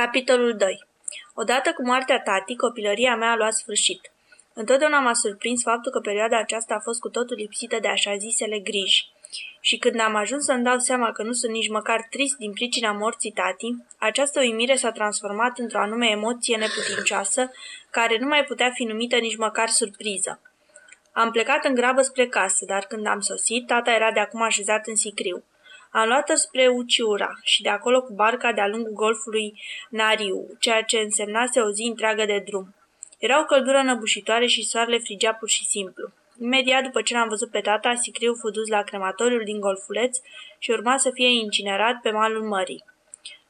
Capitolul 2 Odată cu moartea tati, copilăria mea a luat sfârșit. Întotdeauna m-a surprins faptul că perioada aceasta a fost cu totul lipsită de așa zisele griji. Și când am ajuns să-mi dau seama că nu sunt nici măcar trist din pricina morții tati, această uimire s-a transformat într-o anume emoție neputincioasă, care nu mai putea fi numită nici măcar surpriză. Am plecat în grabă spre casă, dar când am sosit, tata era de acum așezat în sicriu. Am luat-o spre Uciura și de acolo cu barca de-a lungul golfului Nariu, ceea ce însemnase o zi întreagă de drum. Era o căldură năbușitoare și soarele frigea pur și simplu. Imediat după ce l-am văzut pe tata, sicriu fu dus la crematoriul din Golfuleț și urma să fie incinerat pe malul mării.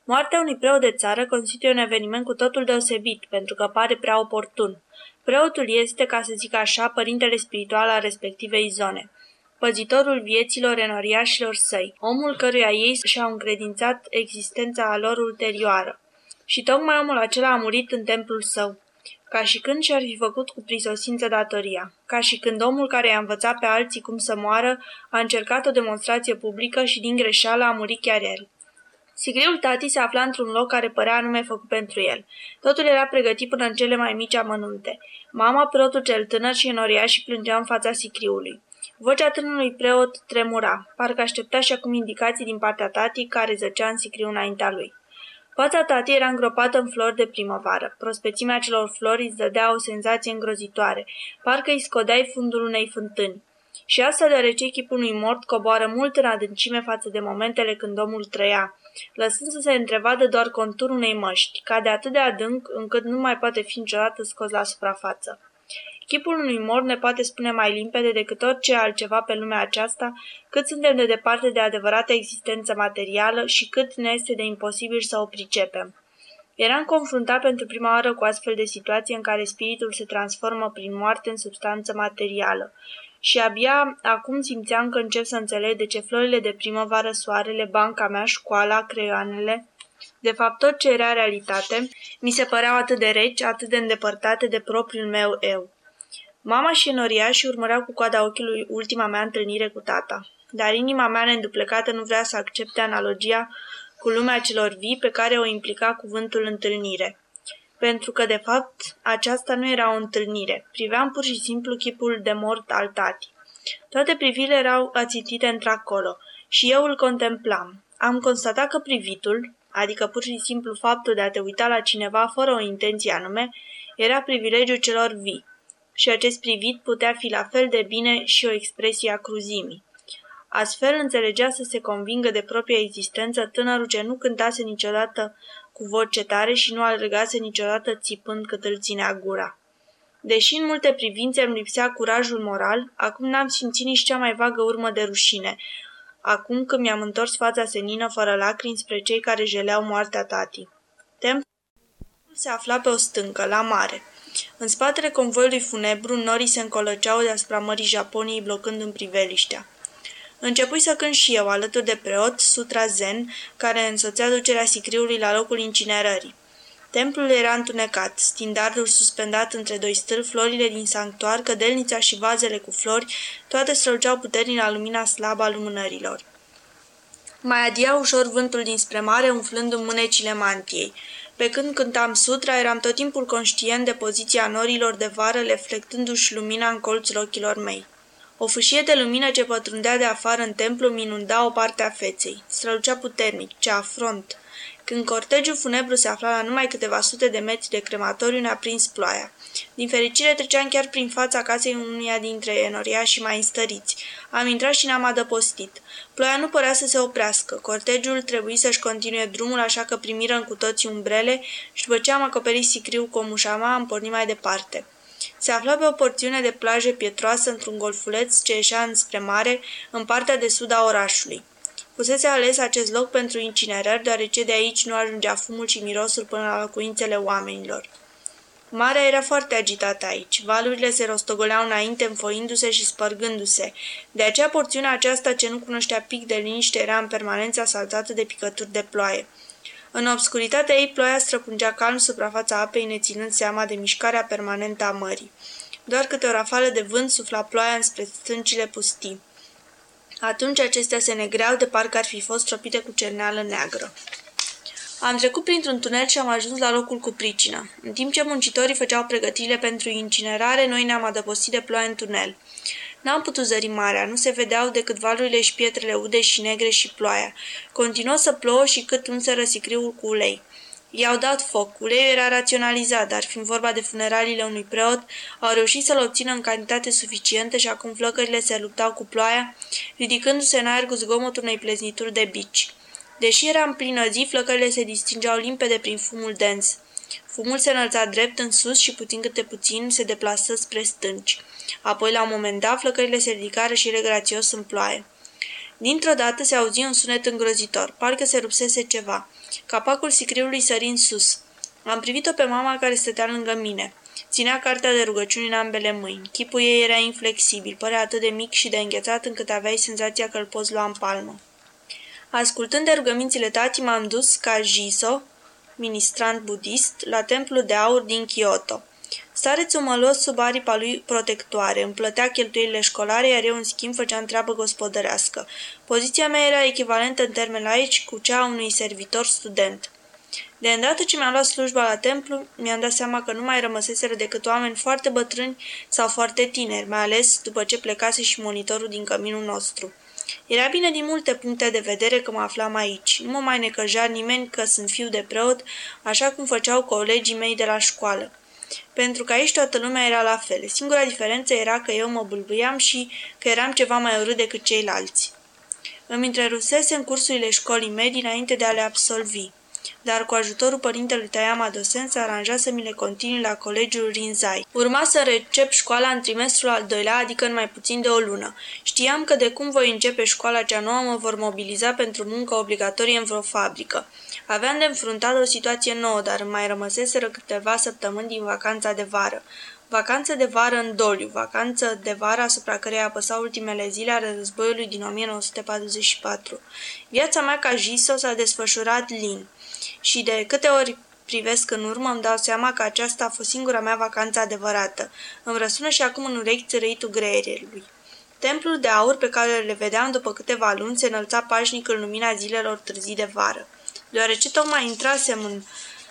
Moartea unui preot de țară constituie un eveniment cu totul deosebit, pentru că pare prea oportun. Preotul este, ca să zic așa, părintele spiritual al respectivei zone păzitorul vieților enoriașilor săi, omul căruia ei și-au încredințat existența lor ulterioară. Și tocmai omul acela a murit în templul său, ca și când și-ar fi făcut cu prisosință datoria, ca și când omul care i-a învățat pe alții cum să moară a încercat o demonstrație publică și din greșeală a murit chiar el. Sigriul tati se afla într-un loc care părea anume făcut pentru el. Totul era pregătit până în cele mai mici amănunte. Mama, preotul cel tânăr și enoria și plângea în fața sicriului. Vocea tânărului preot tremura, parcă aștepta și acum indicații din partea tatii care zăcea în sicriu înaintea lui. Fața tatii era îngropată în flori de primăvară. Prospețimea celor flori îți dădea o senzație îngrozitoare, parcă îi scodeai fundul unei fântâni. Și asta deoarece chipul unui mort coboară mult în adâncime față de momentele când omul trăia, lăsând să se întrevadă doar conturul unei măști, cade atât de adânc încât nu mai poate fi niciodată scos la suprafață. Chipul unui mor ne poate spune mai limpede decât orice altceva pe lumea aceasta cât suntem de departe de adevărată existență materială și cât ne este de imposibil să o pricepem. Eram confruntat pentru prima oară cu astfel de situație în care spiritul se transformă prin moarte în substanță materială. Și abia acum simțeam că încep să înțeleg de ce florile de primăvară, soarele, banca mea, școala, creioanele, de fapt tot ce era realitate, mi se păreau atât de reci, atât de îndepărtate de propriul meu eu. Mama și și urmăreau cu coada ochiului ultima mea întâlnire cu tata, dar inima mea neînduplecată nu vrea să accepte analogia cu lumea celor vii pe care o implica cuvântul întâlnire. Pentru că, de fapt, aceasta nu era o întâlnire. Priveam pur și simplu chipul de mort al tati. Toate privirile erau ațitite într-acolo și eu îl contemplam. Am constatat că privitul, adică pur și simplu faptul de a te uita la cineva fără o intenție anume, era privilegiul celor vii și acest privit putea fi la fel de bine și o expresie a cruzimii. Astfel înțelegea să se convingă de propria existență tânărul ce nu cântase niciodată cu voce tare și nu alergase niciodată țipând cât îl ținea gura. Deși în multe privințe îmi lipsea curajul moral, acum n-am simțit nici cea mai vagă urmă de rușine, acum când mi-am întors fața senină fără lacrimi spre cei care jeleau moartea tati. Templul se afla pe o stâncă, la mare. În spatele convoiului funebru, norii se încolăceau deasupra mării Japoniei, blocând în priveliștea. Începui să cânt și eu, alături de preot, Sutra Zen, care însoțea ducerea sicriului la locul incinerării. Templul era întunecat, stindardul suspendat între doi stâlpi, florile din sanctuar, cădelnița și vazele cu flori, toate străluceau puternic la lumina slabă a lumânărilor. Mai adia ușor vântul dinspre mare, umflându-mi mânecile mantiei. Pe când cântam sutra, eram tot timpul conștient de poziția norilor de vară, reflectându-și lumina în colțul ochilor mei. O fâșie de lumină ce pătrundea de afară în templu minunda o parte a feței. Strălucea puternic, cea front. Când cortegiul funebru se afla la numai câteva sute de metri de crematoriu, ne-a prins ploaia. Din fericire treceam chiar prin fața casei unuia dintre enoriași mai înstăriți. Am intrat și ne-am adăpostit. Ploaia nu părea să se oprească. Cortegiul trebuie să-și continue drumul, așa că primirăm cu toții umbrele și după ce am acoperit sicriu cu o mușama, am pornit mai departe. Se afla pe o porțiune de plajă pietroasă într-un golfuleț ce ieșea înspre mare, în partea de sud a orașului. Fusese ales acest loc pentru incinerări, deoarece de aici nu ajungea fumul și mirosul până la locuințele oamenilor. Marea era foarte agitată aici. Valurile se rostogoleau înainte, înfoindu-se și spărgându-se. De aceea porțiunea aceasta ce nu cunoștea pic de liniște era în permanență asaltată de picături de ploaie. În obscuritatea ei, ploaia străpungea calm suprafața apei, neținând seama de mișcarea permanentă a mării. Doar câte o rafală de vânt sufla ploaia înspre stâncile pustii. Atunci acestea se negreau de parcă ar fi fost tropite cu cerneală neagră. Am trecut printr-un tunel și am ajuns la locul cu pricină. În timp ce muncitorii făceau pregătirile pentru incinerare, noi ne-am adăpostit de ploaie în tunel. N-am putut zări marea, nu se vedeau decât valurile și pietrele ude și negre și ploaia. Continuă să plouă și cât unse răsicriul cu ulei. I-au dat foc. Uleiul era raționalizat, dar fiind vorba de funeraliile unui preot, au reușit să-l obțină în cantitate suficientă și acum flăcările se luptau cu ploaia, ridicându-se în aer cu zgomotul unei pleznituri de bici. Deși era în plină zi, flăcările se distingeau limpede prin fumul dens. Fumul se înălța drept în sus și puțin câte puțin se deplasă spre stânci. Apoi, la un moment dat, flăcările se ridicară și regrațios în ploaie. Dintr-o dată se auzi un sunet îngrozitor, parcă se rupsese ceva. Capacul sicriului sări în sus. Am privit-o pe mama care stătea lângă mine. Ținea cartea de rugăciuni în ambele mâini. Chipul ei era inflexibil, părea atât de mic și de înghețat încât aveai senzația că îl poți lua în palmă. Ascultând de rugămințile tati, m-am dus ca Jiso, ministrant budist, la templul de aur din Kyoto. Starețul mă luă sub aripa lui protectoare, îmi plătea cheltuielile școlare, iar eu, în schimb, făceam treabă gospodărească. Poziția mea era echivalentă în termeni aici cu cea a unui servitor student. De îndată ce mi-am luat slujba la templu, mi-am dat seama că nu mai rămăseseră decât oameni foarte bătrâni sau foarte tineri, mai ales după ce plecase și monitorul din căminul nostru. Era bine din multe puncte de vedere că mă aflam aici. Nu mă mai necăjea nimeni că sunt fiu de preot, așa cum făceau colegii mei de la școală. Pentru că aici toată lumea era la fel. Singura diferență era că eu mă bâlbâiam și că eram ceva mai urât decât ceilalți. Îmi întrerusese în cursurile școlii medii înainte de a le absolvi dar cu ajutorul părintelui Tayama Dosen se aranja să mi le continui la colegiul Rinzai. Urma să recep școala în trimestrul al doilea, adică în mai puțin de o lună. Știam că de cum voi începe școala cea nouă mă vor mobiliza pentru muncă obligatorie în vreo fabrică. Aveam de înfruntat o situație nouă, dar mai rămăseseră câteva săptămâni din vacanța de vară. Vacanță de vară în doliu, vacanță de vară asupra căreia apăsau ultimele zile ale războiului din 1944. Viața mea ca jiso s-a desfășurat lin și de câte ori privesc în urmă, îmi dau seama că aceasta a fost singura mea vacanță adevărată. Îmi răsună și acum în urechi țărăitul greierului. Templul de aur pe care le vedeam după câteva luni se înălța pașnic în lumina zilelor târzii de vară. Deoarece tocmai intrasem în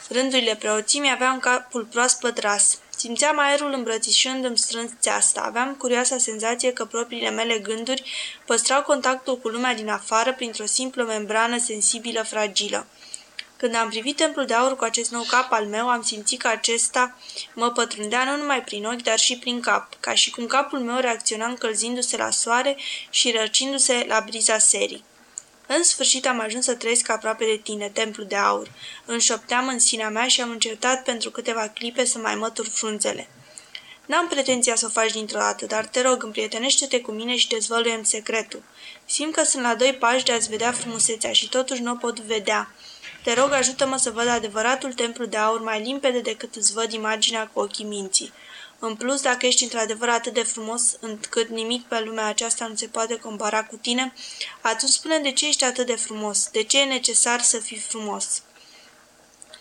rândurile preoții, mi-aveam capul proaspăt ras. Simțeam aerul îmbrățișându-mi strâns țeasta. Aveam curioasa senzație că propriile mele gânduri păstrau contactul cu lumea din afară printr-o simplă membrană sensibilă fragilă. Când am privit templul de aur cu acest nou cap al meu, am simțit că acesta mă pătrundea nu numai prin ochi, dar și prin cap, ca și cum capul meu reacționa încălzindu-se la soare și răcindu-se la briza serii. În sfârșit am ajuns să trăiesc aproape de tine, templu de aur. Înșopteam în sinea mea și am încercat pentru câteva clipe să mai mătur frunzele. N-am pretenția să o faci dintr-o dată, dar te rog, împrietenește-te cu mine și dezvăluiem secretul. Simt că sunt la doi pași de a-ți vedea frumusețea și totuși nu o pot vedea. Te rog, ajută-mă să văd adevăratul templu de aur mai limpede decât îți văd imaginea cu ochii minții. În plus, dacă ești într-adevăr atât de frumos încât nimic pe lumea aceasta nu se poate compara cu tine, atunci spune de ce ești atât de frumos, de ce e necesar să fii frumos.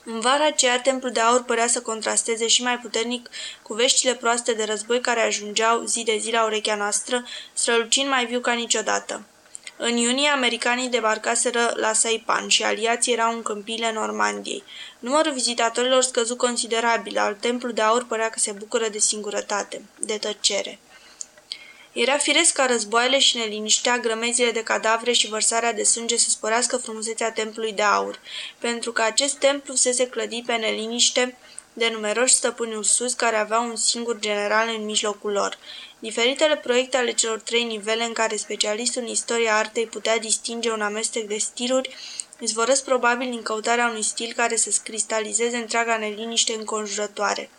În vara aceea, templul de aur părea să contrasteze și mai puternic cu veștile proaste de război care ajungeau zi de zi la urechea noastră, strălucind mai viu ca niciodată. În iunie, americanii debarcaseră la Saipan și aliații erau în câmpiile Normandiei. Numărul vizitatorilor scăzu considerabil, al templu de aur părea că se bucură de singurătate, de tăcere. Era firesc ca războaiele și neliniștea, grămezile de cadavre și vărsarea de sânge să sporească frumusețea templului de aur, pentru că acest templu se clădi pe neliniște de numeroși stăpâni sus care aveau un singur general în mijlocul lor. Diferitele proiecte ale celor trei nivele în care specialistul în istoria artei putea distinge un amestec de stiluri izvorăsc probabil din căutarea unui stil care să cristalizeze întreaga neliniște înconjurătoare.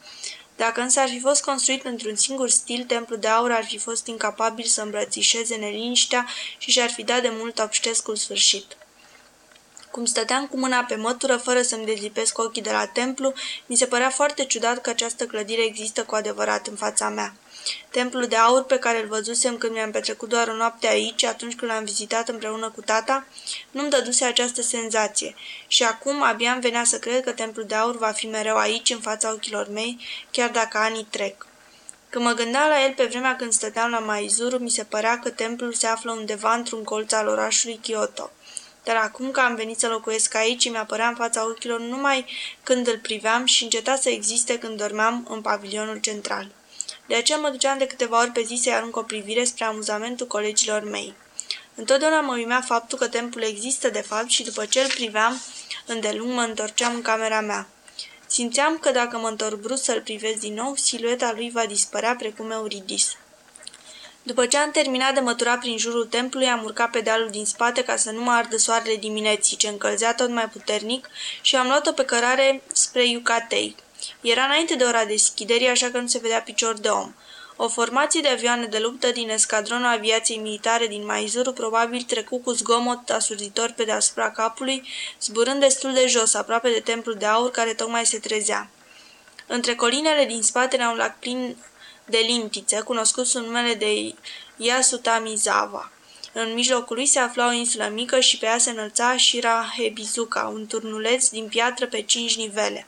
Dacă însă ar fi fost construit într-un singur stil, templul de aur ar fi fost incapabil să îmbrățișeze neliniștea și și-ar fi dat de mult obștescul sfârșit. Cum stăteam cu mâna pe mătură, fără să-mi dezlipesc ochii de la templu, mi se părea foarte ciudat că această clădire există cu adevărat în fața mea. Templul de aur pe care îl văzusem când mi-am petrecut doar o noapte aici, atunci când l-am vizitat împreună cu tata, nu-mi dăduse această senzație și acum abia îmi venea să cred că templul de aur va fi mereu aici, în fața ochilor mei, chiar dacă anii trec. Când mă gândeam la el pe vremea când stăteam la Maizuru, mi se părea că templul se află undeva într-un colț al orașului Kyoto. Dar acum că am venit să locuiesc aici, mi apărea în fața ochilor numai când îl priveam și înceta să existe când dormeam în pavilionul central. De aceea mă duceam de câteva ori pe zi să-i arunc o privire spre amuzamentul colegilor mei. Întotdeauna mă uimea faptul că templul există de fapt și după ce îl priveam, îndelung mă întorceam în camera mea. Simțeam că dacă mă întorc brusc să-l privesc din nou, silueta lui va dispărea precum Euridis. După ce am terminat de mătura prin jurul templului, am urcat pe dealul din spate ca să nu mă ardă soarele dimineții, ce încălzea tot mai puternic, și am luat-o pe cărare spre Yucatei. Era înainte de ora deschiderii, așa că nu se vedea picior de om. O formație de avioane de luptă din escadronul aviației militare din Maizuru probabil trecu cu zgomot asurzitor pe deasupra capului, zburând destul de jos, aproape de templul de aur care tocmai se trezea. Între colinele din spate era un lac plin de limpițe, cunoscut sub numele de Yasutamizawa. În mijlocul lui se afla o insulă mică și pe ea se înălța Shira Hebizuka, un turnuleț din piatră pe cinci nivele.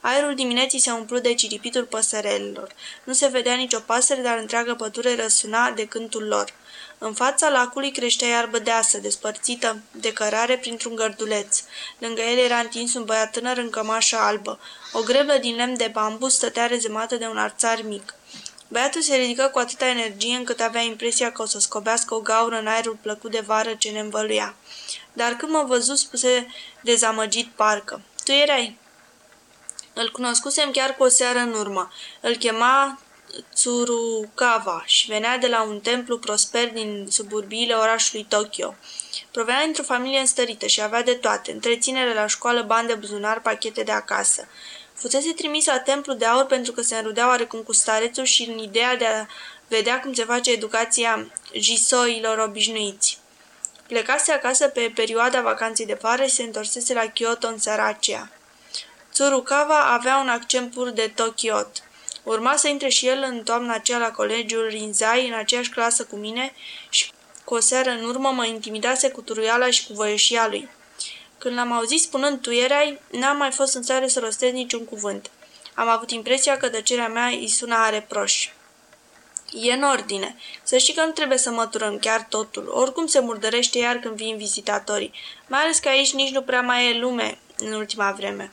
Aerul dimineții se umplu de ciripitul păsărelilor. Nu se vedea nicio pasăre, dar întreagă pădure răsuna de cântul lor. În fața lacului creștea iarbă deasă, despărțită de cărare printr-un gărduleț. Lângă el era întins un băiat tânăr în cămașă albă. O greblă din lemn de bambu stătea rezemată de un arțar mic. Băiatul se ridică cu atâta energie încât avea impresia că o să scobească o gaură în aerul plăcut de vară ce ne învăluia. Dar când mă văzut, spuse dezamăgit parcă. Tu erai îl cunoscusem chiar cu o seară în urmă. Îl chema Tsurukawa și venea de la un templu prosper din suburbiile orașului Tokyo. Provenea dintr-o familie înstărită și avea de toate, întreținere la școală, bani de buzunar, pachete de acasă. Fusese trimis la templu de aur pentru că se înrudea oarecum cu starețul și în ideea de a vedea cum se face educația jisoilor obișnuiți. Plecase acasă pe perioada vacanței de vară și se întorsese la Kyoto în seara aceea. Tsurukawa avea un accent pur de Tokiot. Urma să intre și el în toamna aceea la colegiul Rinzai, în aceeași clasă cu mine și cu o seară în urmă mă intimidase cu turuiala și cu voieșia lui. Când l-am auzit spunând tu erai, n-am mai fost în stare să rostez niciun cuvânt. Am avut impresia că tăcerea mea îi suna a reproș. E în ordine. Să știi că nu trebuie să măturăm chiar totul. Oricum se murdărește iar când vin vizitatorii. Mai ales că aici nici nu prea mai e lume în ultima vreme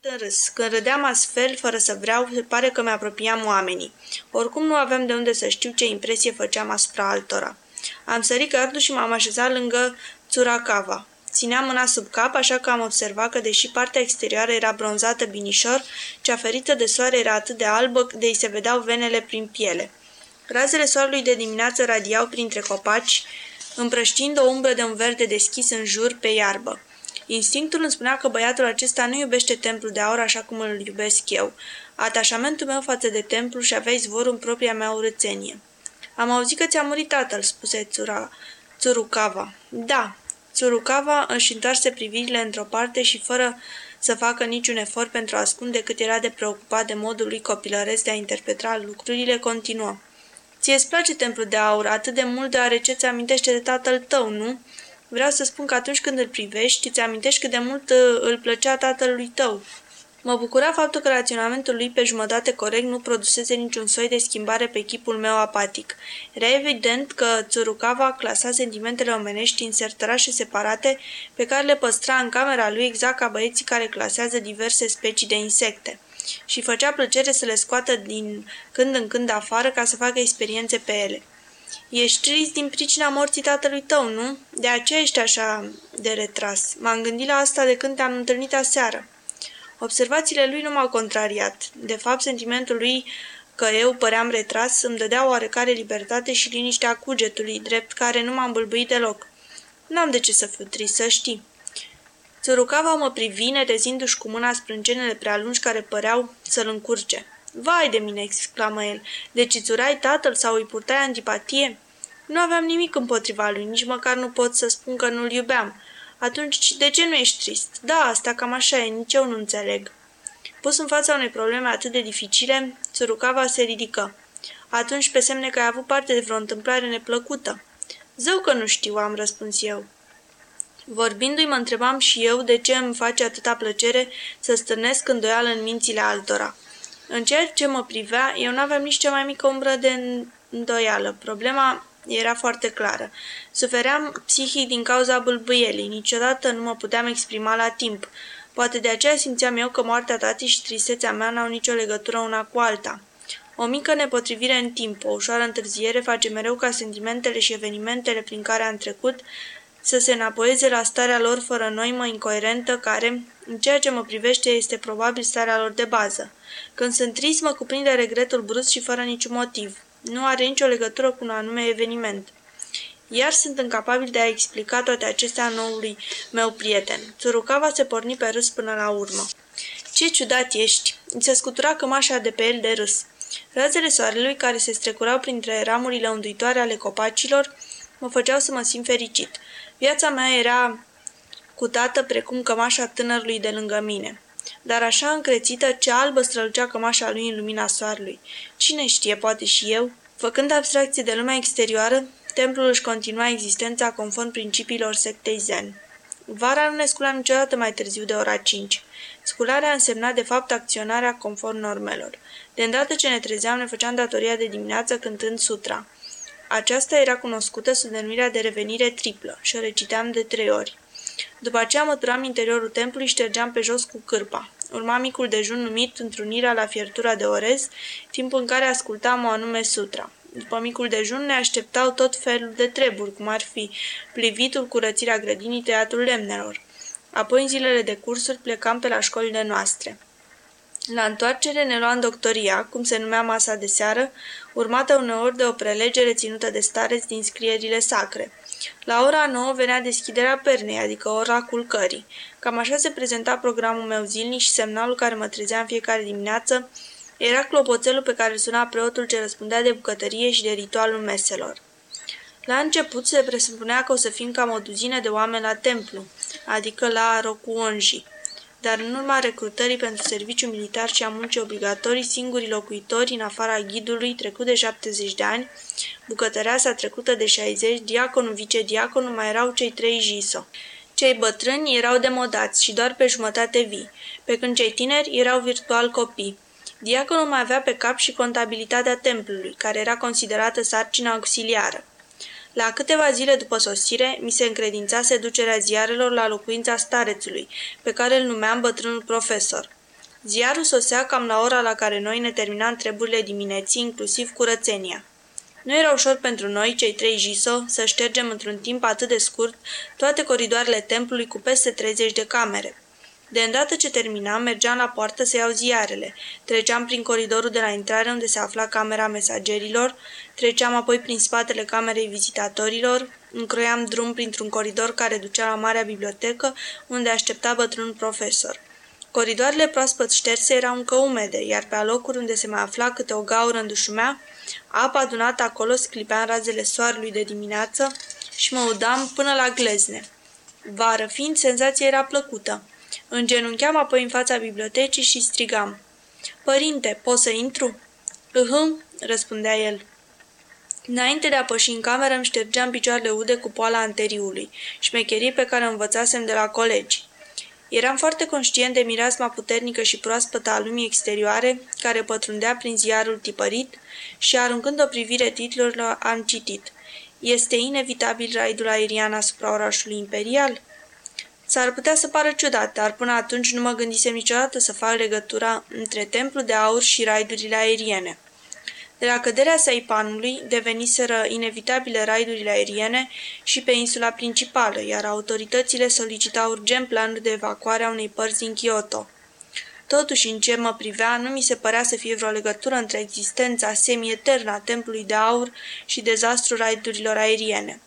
în râs. Când râdeam astfel, fără să vreau, se pare că mi-apropiam oamenii. Oricum nu aveam de unde să știu ce impresie făceam asupra altora. Am sărit gardul și m-am așezat lângă Tsurakawa. Ținea mâna sub cap, așa că am observat că, deși partea exterioară era bronzată binișor, cea ferită de soare era atât de albă de îi se vedeau venele prin piele. Razele soarelui de dimineață radiau printre copaci, împrăștind o umbră de un verde deschis în jur pe iarbă. Instinctul îmi spunea că băiatul acesta nu iubește templul de aur așa cum îl iubesc eu. Atașamentul meu față de templu și avea izvor în propria mea urățenie. Am auzit că ți-a murit tatăl, spuse Tsura, Tsurucava. Da. Tsurucava își întoarse privirile într-o parte și fără să facă niciun efort pentru a ascunde cât era de preocupat de modul lui copilăresc de a interpreta lucrurile, continuă. Ție-ți place templul de aur atât de mult deoarece ți amintește de tatăl tău, nu? Vreau să spun că atunci când îl privești, îți amintești cât de mult uh, îl plăcea tatălui tău. Mă bucura faptul că raționamentul lui pe jumătate corect nu produsese niciun soi de schimbare pe chipul meu apatic. Era evident că Tsurukawa clasa sentimentele omenești în sertărașe separate pe care le păstra în camera lui exact ca băieții care clasează diverse specii de insecte și făcea plăcere să le scoată din când în când afară ca să facă experiențe pe ele. Ești trist din pricina morții tatălui tău, nu? De aceea ești așa de retras. M-am gândit la asta de când te-am întâlnit aseară. Observațiile lui nu m-au contrariat. De fapt, sentimentul lui că eu păream retras îmi dădea oarecare libertate și liniștea cugetului, drept care nu m-am bâlbâit deloc. N-am de ce să fiu trist, să știi. Țărucava mă privine, rezindu-și cu mâna sprâncenele prea lungi care păreau să-l încurce. Vai de mine!" exclamă el. Deci îți urai tatăl sau îi purtai antipatie?" Nu aveam nimic împotriva lui, nici măcar nu pot să spun că nu-l iubeam. Atunci, de ce nu ești trist? Da, asta cam așa e, nici eu nu înțeleg. Pus în fața unei probleme atât de dificile, Țărucava se ridică. Atunci, pe semne că ai avut parte de vreo întâmplare neplăcută. Zău că nu știu, am răspuns eu. Vorbindu-i, mă întrebam și eu de ce îmi face atâta plăcere să stârnesc îndoială în mințile altora. În ceea ce mă privea, eu nu aveam nici cea mai mică umbră de îndoială. Problema era foarte clară. Sufeream psihic din cauza bâlbâielii, niciodată nu mă puteam exprima la timp. Poate de aceea simțeam eu că moartea tati și tristețea mea n-au nicio legătură una cu alta. O mică nepotrivire în timp, o ușoară întârziere face mereu ca sentimentele și evenimentele prin care am trecut să se înapoieze la starea lor fără noimă incoerentă care, în ceea ce mă privește, este probabil starea lor de bază. Când sunt trist, mă cuprinde regretul brusc și fără niciun motiv. Nu are nicio legătură cu un anume eveniment. Iar sunt incapabil de a explica toate acestea noului meu prieten. Țurucava se porni pe râs până la urmă. Ce ciudat ești! Îi se scutura cămașa de pe el de râs. Razele soarelui, care se strecurau printre ramurile unduitoare ale copacilor, mă făceau să mă simt fericit. Viața mea era cutată precum cămașa tânărului de lângă mine. Dar așa încrețită, ce albă strălucea cămașa lui în lumina soarelui. Cine știe, poate și eu? Făcând abstracție de lumea exterioară, templul își continua existența conform principiilor sectei zen. Vara nu ne sculam niciodată mai târziu de ora 5. Scularea însemna de fapt acționarea conform normelor. De îndată ce ne trezeam, ne făceam datoria de dimineață cântând sutra. Aceasta era cunoscută sub denumirea de revenire triplă și o reciteam de trei ori. După aceea măturam interiorul templului și ștergeam pe jos cu cârpa. Urma micul dejun numit întrunirea la fiertura de orez, timp în care ascultam o anume sutra. După micul dejun ne așteptau tot felul de treburi, cum ar fi plivitul, curățirea grădinii, teatrul lemnelor. Apoi în zilele de cursuri plecam pe la școlile noastre. La întoarcere ne luam doctoria, cum se numea masa de seară, urmată uneori de o prelegere ținută de stareți din scrierile sacre. La ora 9 venea deschiderea pernei, adică ora culcării. Cam așa se prezenta programul meu zilnic și semnalul care mă trezea în fiecare dimineață era clopoțelul pe care suna preotul ce răspundea de bucătărie și de ritualul meselor. La început se presupunea că o să fim cam o duzină de oameni la templu, adică la Rokuonji dar în urma recrutării pentru serviciu militar și a muncii obligatorii, singurii locuitori, în afara ghidului, trecut de 70 de ani, bucătăreasa trecută de 60, diaconul, vicediaconul, mai erau cei trei jiso. Cei bătrâni erau demodați și doar pe jumătate vii, pe când cei tineri erau virtual copii. Diaconul mai avea pe cap și contabilitatea templului, care era considerată sarcina auxiliară. La câteva zile după sosire, mi se încredințase ducerea ziarelor la locuința starețului, pe care îl numeam bătrânul profesor. Ziarul sosea cam la ora la care noi ne terminam treburile dimineții, inclusiv curățenia. Nu era ușor pentru noi, cei trei jiso, să ștergem într-un timp atât de scurt toate coridoarele templului cu peste 30 de camere. De îndată ce terminam, mergeam la poartă să iau ziarele. Treceam prin coridorul de la intrare unde se afla camera mesagerilor, treceam apoi prin spatele camerei vizitatorilor, încroiam drum printr-un coridor care ducea la marea bibliotecă, unde aștepta bătrânul profesor. Coridoarele proaspăt șterse erau încă umede, iar pe alocuri unde se mai afla câte o gaură îndușumea, apa adunată acolo sclipea în razele soarelui de dimineață și mă udam până la glezne. Vară fiind, senzația era plăcută. Îngenuncheam apoi în fața bibliotecii și strigam. Părinte, pot să intru?" Uhum, răspundea el. Înainte de a păși în cameră îmi ștergeam picioarele ude cu poala anteriului, șmecherii pe care o învățasem de la colegi. Eram foarte conștient de mireasma puternică și proaspătă a lumii exterioare, care pătrundea prin ziarul tipărit și, aruncând o privire titlurilor, am citit. Este inevitabil raidul aerian asupra orașului imperial? S-ar putea să pară ciudat, dar până atunci nu mă gândisem niciodată să fac legătura între templul de aur și raidurile aeriene. De la căderea Saipanului deveniseră inevitabile raidurile aeriene și pe insula principală, iar autoritățile solicitau urgent planuri de evacuare a unei părți din Kyoto. Totuși, în ce mă privea, nu mi se părea să fie vreo legătură între existența semi-eternă a templului de aur și dezastrul raidurilor aeriene.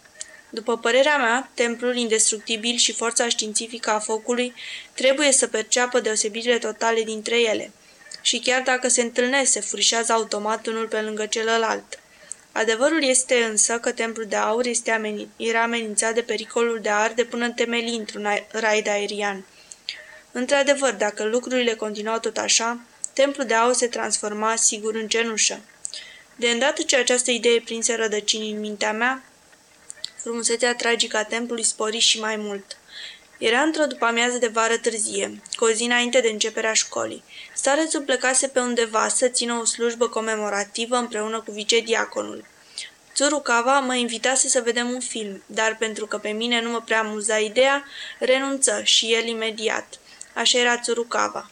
După părerea mea, templul indestructibil și forța științifică a focului trebuie să perceapă deosebirile totale dintre ele. Și chiar dacă se întâlnesc, se furișează automat unul pe lângă celălalt. Adevărul este însă că templul de aur este amenin- era amenințat de pericolul de arde până în temelii într-un raid aerian. Într-adevăr, dacă lucrurile continuau tot așa, templul de aur se transforma sigur în cenușă. De îndată ce această idee prinse rădăcini în mintea mea, frumusețea tragică a templului spori și mai mult. Era într-o după-amiază de vară târzie, cu o zi înainte de începerea școlii. Starețul plecase pe undeva să țină o slujbă comemorativă împreună cu vicediaconul. Tsurukawa mă invitase să vedem un film, dar pentru că pe mine nu mă prea amuza ideea, renunță și el imediat. Așa era Tsurukawa.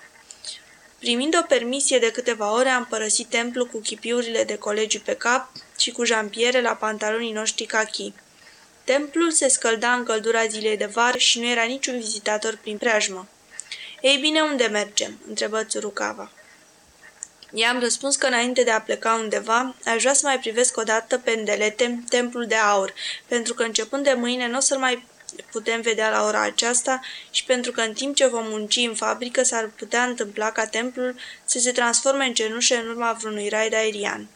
Primind o permisie de câteva ore, am părăsit templu cu chipiurile de colegiu pe cap și cu jampiere la pantalonii noștri cachi. Templul se scălda în căldura zilei de vară și nu era niciun vizitator prin preajmă. Ei bine, unde mergem?" întrebă Tsurukawa. I-am răspuns că înainte de a pleca undeva, aș vrea să mai privesc o dată pe îndelete templul de aur, pentru că începând de mâine nu o să-l mai putem vedea la ora aceasta și pentru că în timp ce vom munci în fabrică s-ar putea întâmpla ca templul să se transforme în cenușă în urma vreunui raid aerian.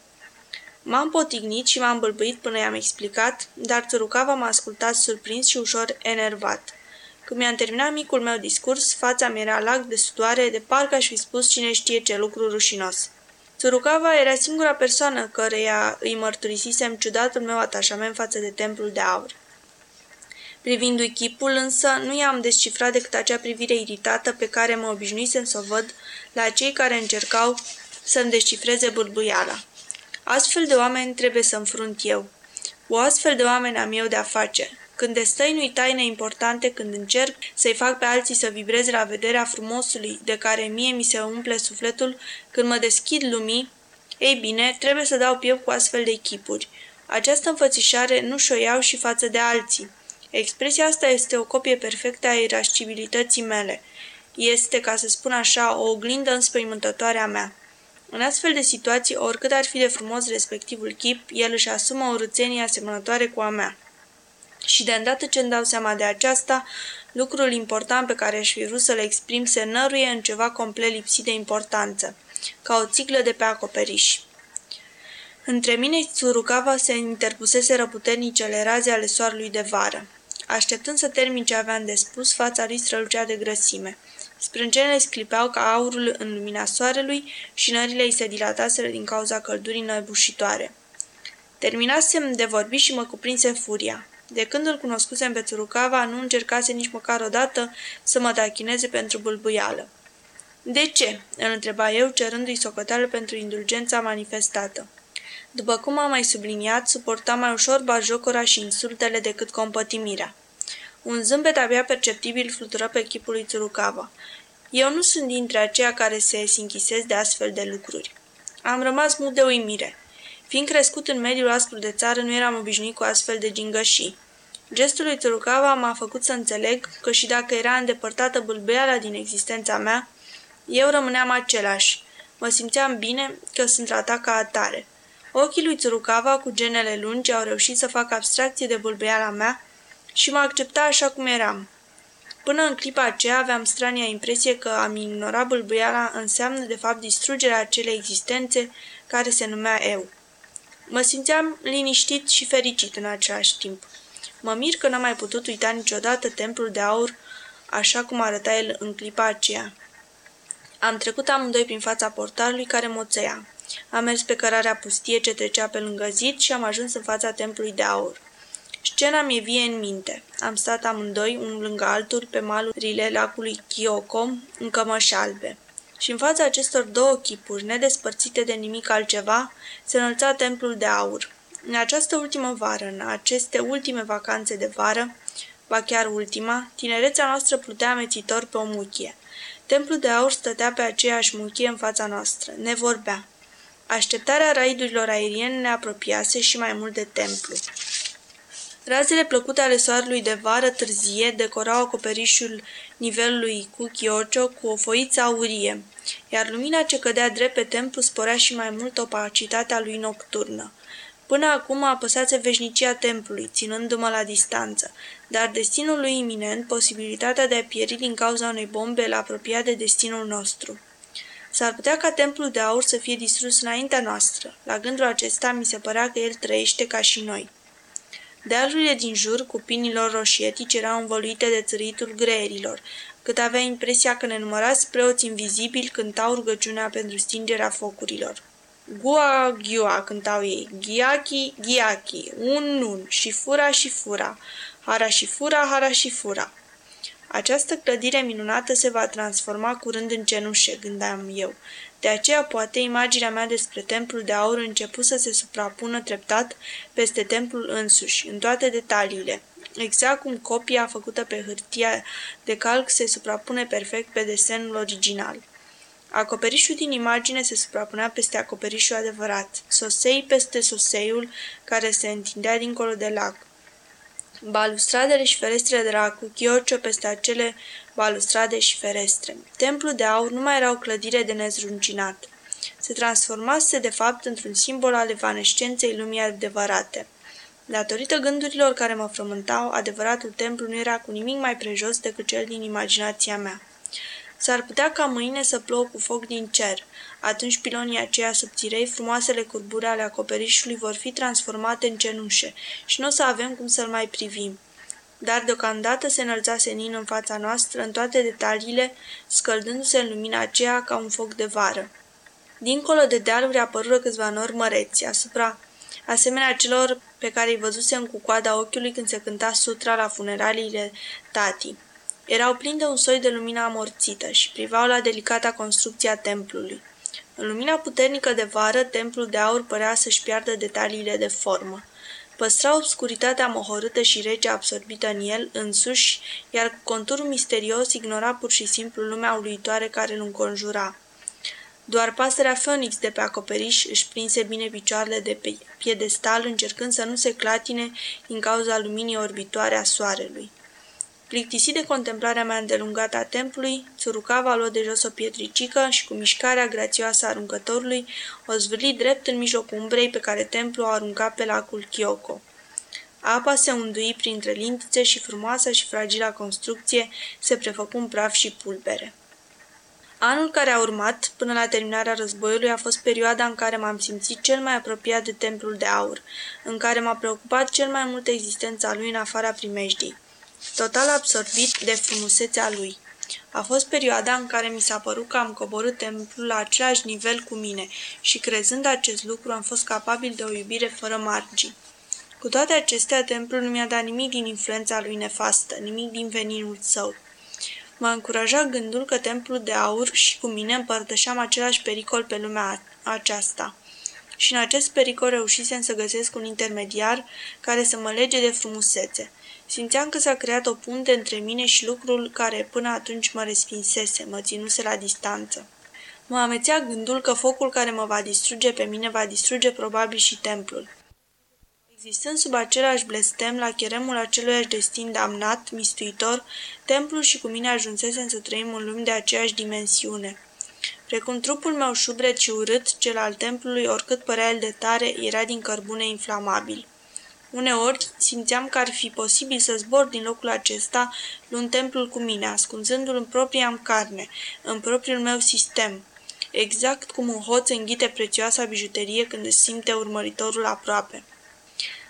M-am potignit și m-am bâlbâit până i-am explicat, dar Tsurucava m-a ascultat surprins și ușor enervat. Când mi-am terminat micul meu discurs, fața mi era lag de sudoare, de parcă aș fi spus cine știe ce lucru rușinos. Tsurucava era singura persoană căreia îi mărturisisem ciudatul meu atașament față de templul de aur. Privindu-i chipul, însă, nu i-am descifrat decât acea privire iritată pe care mă obișnuisem să o văd la cei care încercau să-mi descifreze bâlbâiala. Astfel de oameni trebuie să înfrunt eu. O astfel de oameni am eu de-a face. Când destăinui taine importante, când încerc să-i fac pe alții să vibreze la vederea frumosului de care mie mi se umple sufletul, când mă deschid lumii, ei bine, trebuie să dau piept cu astfel de echipuri. Această înfățișare nu și-o iau și față de alții. Expresia asta este o copie perfectă a irascibilității mele. Este, ca să spun așa, o oglindă înspăimântătoare a mea. În astfel de situații, oricât ar fi de frumos respectivul chip, el își asumă o râțenie asemănătoare cu a mea. Și de îndată ce îmi dau seama de aceasta, lucrul important pe care aș fi vrut să-l exprim se năruie în ceva complet lipsit de importanță, ca o țiglă de pe acoperiș. Între mine și Tsurukawa se interpuseseră puternicele raze ale soarelui de vară. Așteptând să termin ce aveam de spus, fața lui strălucea de grăsime. Sprâncenele sclipeau ca aurul în lumina soarelui și nările îi se dilataseră din cauza căldurii năbușitoare. Terminasem de vorbi și mă cuprinse furia. De când îl cunoscusem pe Tsurucava, nu încercase nici măcar odată să mă tachineze pentru bulbuială. De ce?" îl întreba eu, cerându-i socoteală pentru indulgența manifestată. După cum am mai subliniat, suporta mai ușor bajocora și insultele decât compătimirea. Un zâmbet abia perceptibil flutură pe chipul lui Tsurucava. Eu nu sunt dintre aceia care se sinchisez de astfel de lucruri. Am rămas mult de uimire. Fiind crescut în mediul aspru de țară, nu eram obișnuit cu astfel de gingășii. Gestul lui Tsurucava m-a făcut să înțeleg că și dacă era îndepărtată bâlbâiala din existența mea, eu rămâneam același. Mă simțeam bine că sunt tratat ca atare. Ochii lui Tsurucava cu genele lungi au reușit să facă abstracție de bâlbâiala mea și mă accepta așa cum eram. Până în clipa aceea aveam strania impresie că a-mi ignora bâlbâiala înseamnă de fapt distrugerea acelei existențe care se numea eu. Mă simțeam liniștit și fericit în același timp. Mă mir că n-am mai putut uita niciodată templul de aur așa cum arăta el în clipa aceea. Am trecut amândoi prin fața portalului care moțea. Am mers pe cărarea pustie ce trecea pe lângă zid și am ajuns în fața templului de aur. Scena mi-e vie în minte. Am stat amândoi, unul lângă altul, pe malurile lacului Kyoko, în cămăși albe. Și în fața acestor două chipuri, nedespărțite de nimic altceva, se înălța templul de aur. În această ultimă vară, în aceste ultime vacanțe de vară, ba chiar ultima, tinerețea noastră plutea amețitor pe o muchie. Templul de aur stătea pe aceeași muchie în fața noastră. Ne vorbea. Așteptarea raidurilor aeriene ne apropiase și mai mult de templu. Razele plăcute ale soarelui de vară târzie decorau acoperișul nivelului cu Chiocio cu o foiță aurie, iar lumina ce cădea drept pe templu sporea și mai mult opacitatea lui nocturnă. Până acum apăsase veșnicia templului, ținându-mă la distanță, dar destinul lui iminent, posibilitatea de a pieri din cauza unei bombe, l apropia de destinul nostru. S-ar putea ca templul de aur să fie distrus înaintea noastră. La gândul acesta mi se părea că el trăiește ca și noi. Dealurile din jur, cu pinilor roșietici, erau învăluite de țăritul greierilor, cât avea impresia că nenumărați preoți invizibili cântau rugăciunea pentru stingerea focurilor. Gua, ghiua, cântau ei, ghiachi, ghiachi, un nun, și fura și fura, hara și fura, hara și fura. Această clădire minunată se va transforma curând în cenușe, gândeam eu. De aceea, poate, imaginea mea despre templul de aur început să se suprapună treptat peste templul însuși, în toate detaliile, exact cum copia făcută pe hârtia de calc se suprapune perfect pe desenul original. Acoperișul din imagine se suprapunea peste acoperișul adevărat, sosei peste soseiul care se întindea dincolo de lac. Balustradele și ferestrele de la Cuchiocio peste acele balustrade și ferestre. Templul de aur nu mai era o clădire de nezruncinat. Se transformase, de fapt, într-un simbol al evanescenței lumii adevărate. Datorită gândurilor care mă frământau, adevăratul templu nu era cu nimic mai prejos decât cel din imaginația mea. S-ar putea ca mâine să plouă cu foc din cer. Atunci pilonii aceia subțirei, frumoasele curburi ale acoperișului vor fi transformate în cenușe și nu o să avem cum să-l mai privim. Dar deocamdată se înălța senin în fața noastră, în toate detaliile, scăldându-se în lumina aceea ca un foc de vară. Dincolo de dealuri apărură câțiva nori măreți, asupra asemenea celor pe care îi văzusem cu coada ochiului când se cânta sutra la funeraliile tati. Erau plini de un soi de lumină amorțită și privau la delicata construcție a templului. În lumina puternică de vară, templul de aur părea să-și piardă detaliile de formă. Păstra obscuritatea mohorâtă și rece absorbită în el însuși, iar cu conturul misterios ignora pur și simplu lumea uluitoare care îl înconjura. Doar pasărea Phoenix de pe acoperiș își prinse bine picioarele de pe piedestal, încercând să nu se clatine din cauza luminii orbitoare a soarelui. Plictisit de contemplarea mea îndelungată a templului, Țurucava luă de jos o pietricică și cu mișcarea grațioasă a aruncătorului o zvârli drept în mijlocul umbrei pe care templul o arunca pe lacul Chioko. Apa se undui printre lintițe și frumoasa și fragila construcție se prefăcu în praf și pulbere. Anul care a urmat, până la terminarea războiului, a fost perioada în care m-am simțit cel mai apropiat de templul de aur, în care m-a preocupat cel mai mult existența lui în afara primejdii total absorbit de frumusețea lui. A fost perioada în care mi s-a părut că am coborât templul la același nivel cu mine și crezând acest lucru am fost capabil de o iubire fără margini. Cu toate acestea, templul nu mi-a dat nimic din influența lui nefastă, nimic din veninul său. M-a încurajat gândul că templul de aur și cu mine împărtășeam același pericol pe lumea aceasta. Și în acest pericol reușisem să găsesc un intermediar care să mă lege de frumusețe. Simțeam că s-a creat o punte între mine și lucrul care până atunci mă respinsese, mă ținuse la distanță. Mă amețea gândul că focul care mă va distruge pe mine va distruge probabil și templul. Existând sub același blestem, la cheremul aceluiași destin damnat, mistuitor, templul și cu mine ajunsesem să trăim în lumi de aceeași dimensiune. Precum trupul meu șubret și urât, cel al templului, oricât părea el de tare, era din cărbune inflamabil. Uneori simțeam că ar fi posibil să zbor din locul acesta luând templul cu mine, ascunzându-l în propria carne, în propriul meu sistem, exact cum un hoț înghite prețioasa bijuterie când își simte urmăritorul aproape.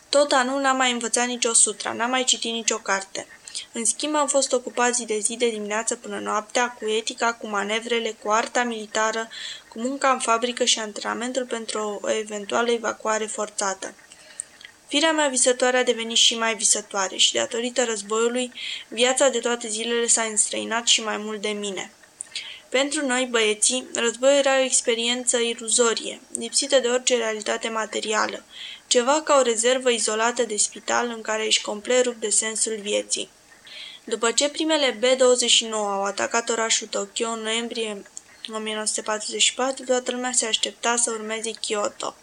Tot anul n-am mai învățat nicio sutra, n-am mai citit nicio carte. În schimb, am fost ocupat zi de zi de dimineață până noaptea cu etica, cu manevrele, cu arta militară, cu munca în fabrică și antrenamentul pentru o eventuală evacuare forțată. Firea mea visătoare a devenit și mai visătoare și, datorită războiului, viața de toate zilele s-a înstrăinat și mai mult de mine. Pentru noi, băieții, războiul era o experiență iluzorie, lipsită de orice realitate materială, ceva ca o rezervă izolată de spital în care ești complet rupt de sensul vieții. După ce primele B-29 au atacat orașul Tokyo în noiembrie 1944, toată lumea se aștepta să urmeze Kyoto.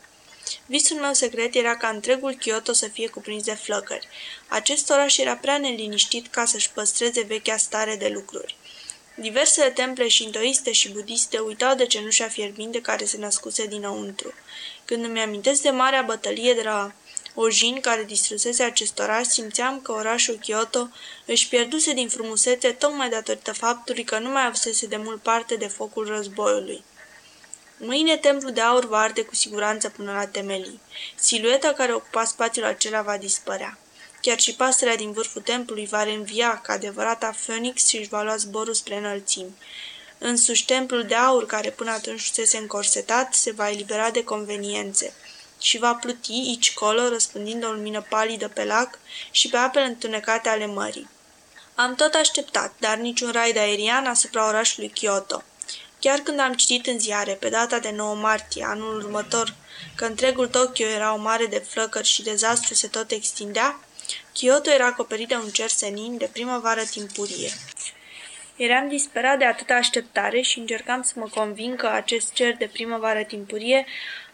Visul meu secret era ca întregul Kyoto să fie cuprins de flăcări. Acest oraș era prea neliniștit ca să-și păstreze vechea stare de lucruri. Diversele temple shintoiste și budiste uitau de cenușa fierbinte care se născuse dinăuntru. Când îmi amintesc de marea bătălie de la Ojin care distrusese acest oraș, simțeam că orașul Kyoto își pierduse din frumusețe tocmai datorită faptului că nu mai avusese de mult parte de focul războiului. Mâine templul de aur va arde cu siguranță până la temelii. Silueta care ocupa spațiul acela va dispărea. Chiar și pasărea din vârful templului va reînvia ca adevărata Phoenix și își va lua zborul spre înălțimi. Însuși templul de aur, care până atunci fusese încorsetat, se va elibera de conveniențe și va pluti aici colo, răspândind o lumină palidă pe lac și pe apele întunecate ale mării. Am tot așteptat, dar niciun raid aerian asupra orașului Kyoto. Chiar când am citit în ziare, pe data de 9 martie, anul următor, că întregul Tokyo era o mare de flăcări și dezastru se tot extindea, Kyoto era acoperit de un cer senin de primăvară timpurie. Eram disperat de atâta așteptare și încercam să mă convin că acest cer de primăvară timpurie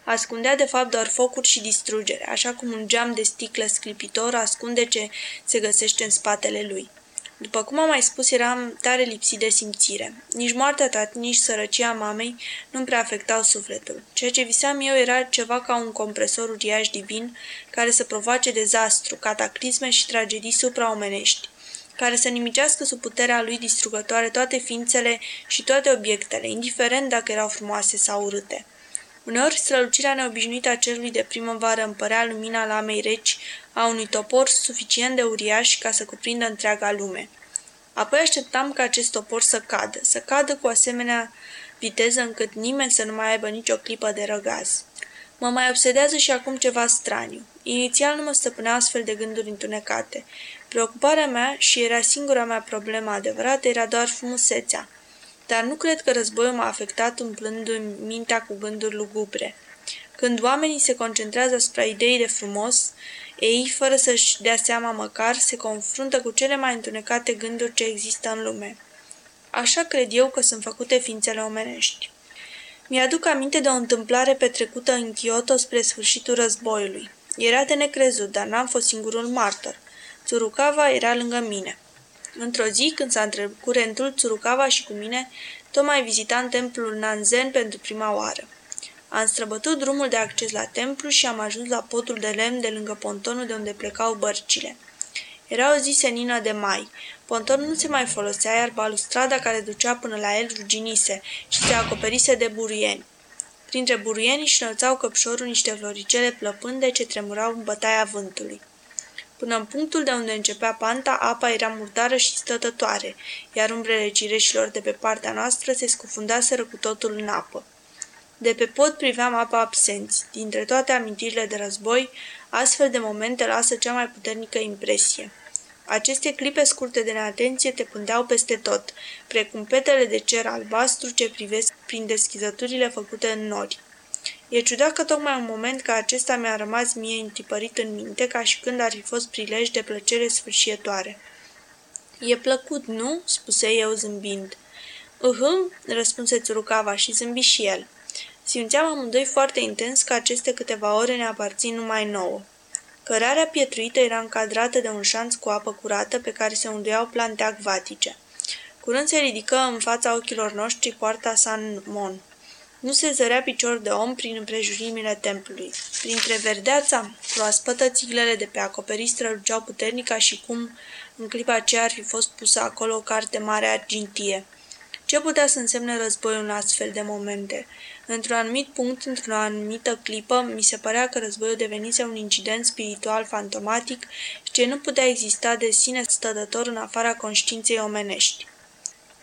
ascundea de fapt doar focuri și distrugere, așa cum un geam de sticlă sclipitor ascunde ce se găsește în spatele lui. După cum am mai spus, eram tare lipsit de simțire. Nici moartea ta, nici sărăcia mamei nu prea afectau sufletul. Ceea ce visam eu era ceva ca un compresor uriaș divin care să provoace dezastru, cataclisme și tragedii supraomenești care să nimicească sub puterea lui distrugătoare toate ființele și toate obiectele, indiferent dacă erau frumoase sau urâte. Uneori, strălucirea neobișnuită a cerului de primăvară împărea lumina lamei reci a unui topor suficient de uriaș ca să cuprindă întreaga lume. Apoi așteptam ca acest topor să cadă, să cadă cu asemenea viteză încât nimeni să nu mai aibă nicio clipă de răgaz. Mă mai obsedează și acum ceva straniu. Inițial nu mă stăpânea astfel de gânduri întunecate. Preocuparea mea, și era singura mea problemă adevărată, era doar frumusețea. Dar nu cred că războiul m-a afectat umplându-mi mintea cu gânduri lugubre. Când oamenii se concentrează asupra ideii de frumos, ei, fără să-și dea seama măcar, se confruntă cu cele mai întunecate gânduri ce există în lume. Așa cred eu că sunt făcute ființele omenești. Mi-aduc aminte de o întâmplare petrecută în Kyoto spre sfârșitul războiului. Era de necrezut, dar n-am fost singurul martor. Tsurukawa era lângă mine. Într-o zi, când s-a întrebat curentul, Tsurukawa și cu mine tocmai vizitam templul Nanzen pentru prima oară. Am străbătut drumul de acces la templu și am ajuns la podul de lemn de lângă pontonul de unde plecau bărcile. Era o zi senină de mai. Pontonul nu se mai folosea, iar balustrada care ducea până la el ruginise și se acoperise de burieni. Printre burieni își înălțau căpșorul niște floricele plăpânde ce tremurau în bătaia vântului. Până în punctul de unde începea panta, apa era murdară și stătătoare, iar umbrele cireșilor de pe partea noastră se scufundaseră cu totul în apă. De pe pod priveam apa absenți. Dintre toate amintirile de război, astfel de momente lasă cea mai puternică impresie. Aceste clipe scurte de neatenție te pândeau peste tot, precum petele de cer albastru ce privesc prin deschizăturile făcute în nori. E ciudat că tocmai un moment ca acesta mi-a rămas mie întipărit în minte, ca și când ar fi fost prilej de plăcere sfârșietoare. E plăcut, nu?" spuse eu zâmbind. Uhum, răspunse Țurucava și zâmbi și el. Simțeam amândoi foarte intens că aceste câteva ore ne aparțin numai nouă. Cărarea pietruită era încadrată de un șanț cu apă curată pe care se unduiau plante acvatice. Curând se ridică în fața ochilor noștri poarta San Mon. Nu se zărea picior de om prin împrejurimile templului. Printre verdeața, proaspătă, țiglele de pe acoperiș străluceau puternic ca și cum în clipa aceea ar fi fost pusă acolo o carte mare argintie. Ce putea să însemne războiul în astfel de momente? Într-un anumit punct, într-o anumită clipă, mi se părea că războiul devenise un incident spiritual fantomatic ce nu putea exista de sine stătător în afara conștiinței omenești.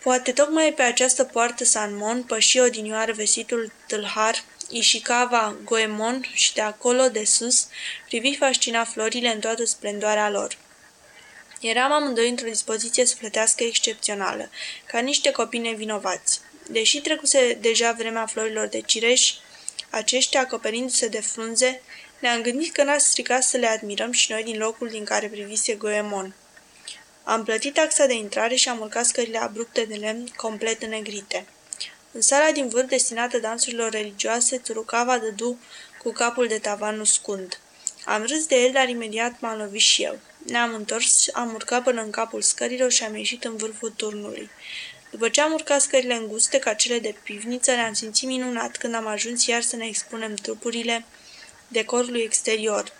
Poate tocmai pe această poartă Sanmon păși odinioară vestitul tâlhar Ishikawa Goemon și de acolo, de sus, privi fascina florile în toată splendoarea lor. Eram amândoi într-o dispoziție sufletească excepțională, ca niște copii nevinovați. Deși trecuse deja vremea florilor de cireș, aceștia acoperindu-se de frunze, ne-am gândit că n-ar strica să le admirăm și noi din locul din care privise Goemon. Am plătit taxa de intrare și am urcat scările abrupte de lemn complet înnegrite. În sala din vârf destinată dansurilor religioase, Turucava dădu cu capul de tavan uscund. Am râs de el, dar imediat m-am lovit și eu. Ne-am întors, am urcat până în capul scărilor și am ieșit în vârful turnului. După ce am urcat scările înguste ca cele de pivniță, ne-am simțit minunat când am ajuns iar să ne expunem trupurile decorului exterior.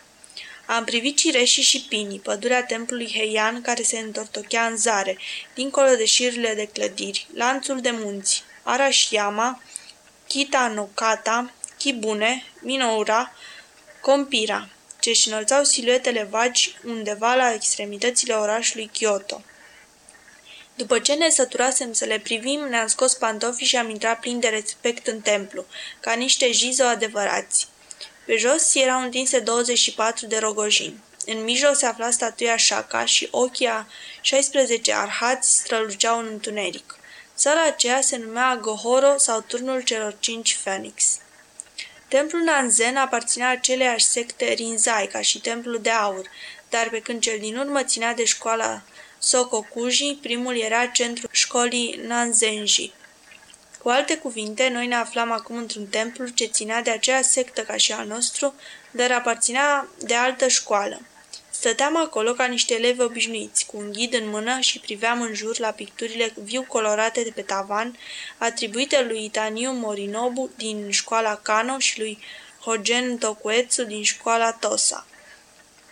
Am privit cireșii și pinii, pădurea templului Heian care se întortochea în zare, dincolo de șirile de clădiri, lanțul de munți, Arashiyama, Kitanokata, Kibune, Minoura, Compira, ce își înălțau siluetele vagi undeva la extremitățile orașului Kyoto. După ce ne săturasem să le privim, ne-am scos pantofii și am intrat plin de respect în templu, ca niște jizo adevărați. Pe jos erau întinse 24 de rogojini. În mijloc se afla statuia Shaka și ochii a 16 arhați străluceau în întuneric. Sala aceea se numea Gohoro sau Turnul celor cinci Phoenix. Templul Nanzen aparținea aceleiași secte Rinzai ca și templul de aur, dar pe când cel din urmă ținea de școala Sokokuji, primul era centrul școlii Nanzenji. Cu alte cuvinte, noi ne aflam acum într-un templu ce ținea de aceea sectă ca și al nostru, dar aparținea de altă școală. Stăteam acolo ca niște elevi obișnuiți, cu un ghid în mână și priveam în jur la picturile viu colorate de pe tavan, atribuite lui Itaniu Morinobu din școala Kano și lui Hogen Tokuetsu din școala Tosa.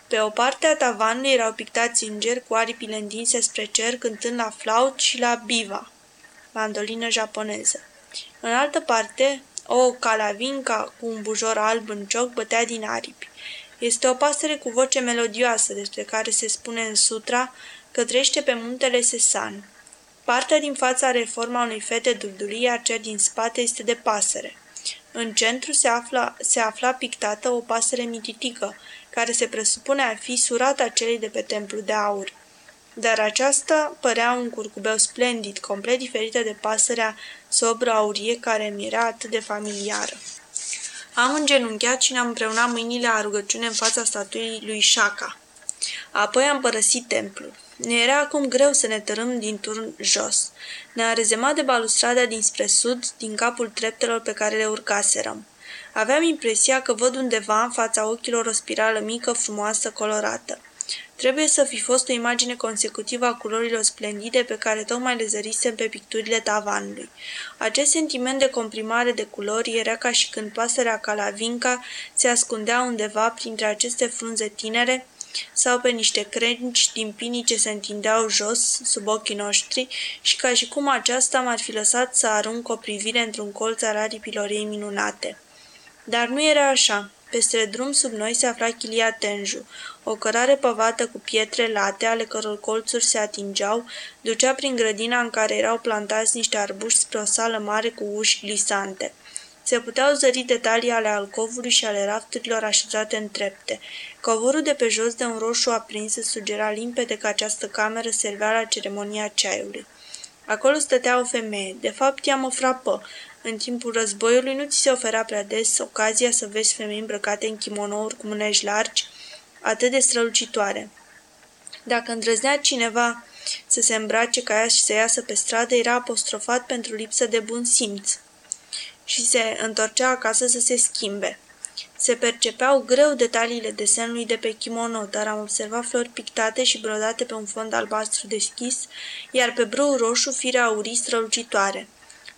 Pe o parte a tavanului erau pictați îngeri cu aripile întinse spre cer, cântând la flaut și la biva, mandolină japoneză. În altă parte, o calavinca cu un bujor alb în cioc bătea din aripi. Este o pasăre cu voce melodioasă, despre care se spune în sutra că trăiește pe muntele Sesan. Partea din fața are forma unei fete durdulii, iar cea din spate este de pasăre. În centru se afla, se afla pictată o pasăre mititică, care se presupune a fi surata celei de pe templu de aur. Dar aceasta părea un curcubeu splendid, complet diferită de pasărea sobră aurie care mi era atât de familiară. Am îngenunchiat și ne-am împreunat mâinile a rugăciune în fața statuii lui Shaka. Apoi am părăsit templul. Ne era acum greu să ne tărâm din turn jos. Ne-a rezemat de balustrada dinspre sud, din capul treptelor pe care le urcaserăm. Aveam impresia că văd undeva în fața ochilor o spirală mică, frumoasă, colorată. Trebuie să fi fost o imagine consecutivă a culorilor splendide pe care tocmai le zărisem pe picturile tavanului. Acest sentiment de comprimare de culori era ca și când pasărea calavinca se ascundea undeva printre aceste frunze tinere sau pe niște crengi din pinii ce se întindeau jos sub ochii noștri și ca și cum aceasta m-ar fi lăsat să arunc o privire într-un colț al aripilor ei minunate. Dar nu era așa. Peste drum sub noi se afla chilia Tenju, o cărare păvată cu pietre late, ale căror colțuri se atingeau, ducea prin grădina în care erau plantați niște arbuși spre o sală mare cu uși glisante. Se puteau zări detalii ale alcovului și ale rafturilor așezate în trepte. Covorul de pe jos de un roșu aprins sugera limpede că această cameră servea la ceremonia ceaiului. Acolo stătea o femeie. De fapt, ea mă frapă. În timpul războiului nu ți se oferea prea des ocazia să vezi femei îmbrăcate în kimonouri cu mânești largi, atât de strălucitoare. Dacă îndrăznea cineva să se îmbrace ca ea și să iasă pe stradă, era apostrofat pentru lipsă de bun simț și se întorcea acasă să se schimbe. Se percepeau greu detaliile desenului de pe kimono, dar am observat flori pictate și brodate pe un fond albastru deschis, iar pe brâu roșu fire aurii strălucitoare.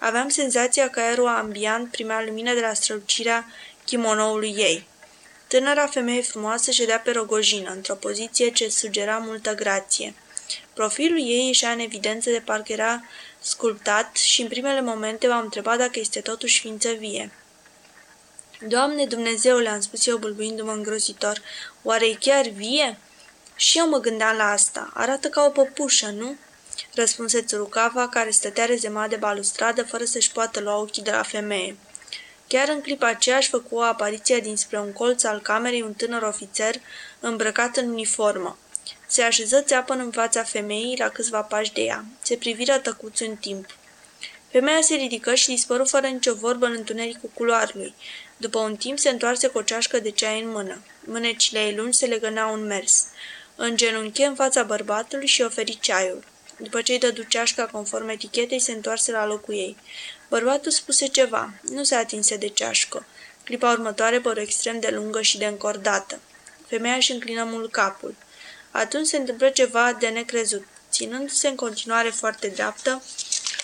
Aveam senzația că aerul ambiant primea lumină de la strălucirea kimonoului ei. Tânăra femeie frumoasă ședea pe rogojină, într-o poziție ce sugera multă grație. Profilul ei ieșea în evidență de parcă era sculptat și în primele momente m-am întrebat dacă este totuși ființă vie. Doamne Dumnezeule, am spus eu bâlbuindu-mă îngrozitor, oare e chiar vie? Și eu mă gândeam la asta. Arată ca o păpușă, nu? Răspunse Țurucava, care stătea rezemat de balustradă fără să-și poată lua ochii de la femeie. Chiar în clipa aceea își făcu o apariție dinspre un colț al camerei un tânăr ofițer îmbrăcat în uniformă. Se așeză țeapă în fața femeii la câțiva pași de ea. Se priviră tăcuți în timp. Femeia se ridică și dispăru fără nicio vorbă în întunericul culoarului. După un timp se întoarse cu o ceașcă de ceai în mână. Mânecile ei lungi se legăneau în mers. În genunchi în fața bărbatului și oferi ceaiul. După ce îi dădu ceașca conform etichetei, se întoarse la locul ei. Bărbatul spuse ceva. Nu se atinse de ceașcă. Clipa următoare păru extrem de lungă și de încordată. Femeia își înclină mult capul. Atunci se întâmplă ceva de necrezut. Ținându-se în continuare foarte dreaptă,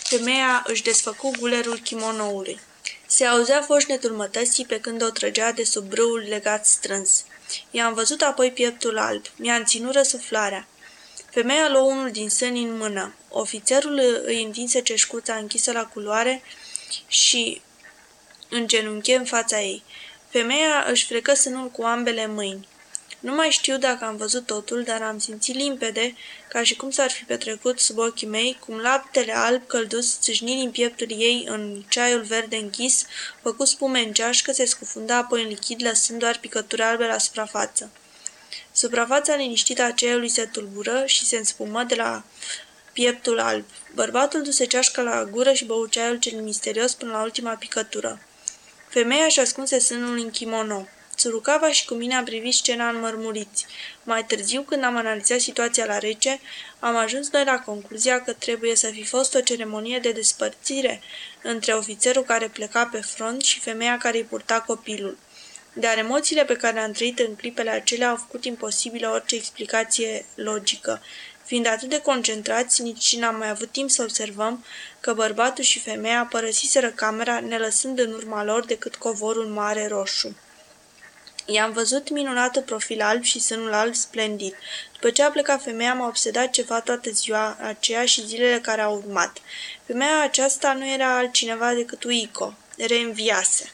femeia își desfăcu gulerul kimonoului. Se auzea foșnetul mătăsii pe când o trăgea de sub brâul legat strâns. I-am văzut apoi pieptul alb. Mi-a ținut răsuflarea. Femeia luă unul din sâni în mână. Ofițerul îi întinse ceșcuța închisă la culoare și îngenunche în fața ei. Femeia își frecă sânul cu ambele mâini. Nu mai știu dacă am văzut totul, dar am simțit limpede, ca și cum s-ar fi petrecut sub ochii mei, cum laptele alb căldus țâșni din pieptul ei în ceaiul verde închis, făcut spume în ceașcă, se scufunda apoi în lichid, lăsând doar picături albe la suprafață. Suprafața liniștită a ceaiului se tulbură și se înspumă de la pieptul alb. Bărbatul duse ceașca la gură și bău ceaiul cel misterios până la ultima picătură. Femeia își ascunse sânul în kimono. Surucava și cu mine am privit scena înmărmuriți. Mai târziu, când am analizat situația la rece, am ajuns noi la concluzia că trebuie să fi fost o ceremonie de despărțire între ofițerul care pleca pe front și femeia care îi purta copilul. Dar emoțiile pe care le-am trăit în clipele acelea au făcut imposibilă orice explicație logică. Fiind atât de concentrați, nici n-am mai avut timp să observăm că bărbatul și femeia părăsiseră camera, ne lăsând în urma lor decât covorul mare roșu. I-am văzut minunatul profil alb și sânul alb splendid. După ce a plecat femeia, m-a obsedat ceva toată ziua aceea și zilele care au urmat. Femeia aceasta nu era altcineva decât Uico. Reînviase.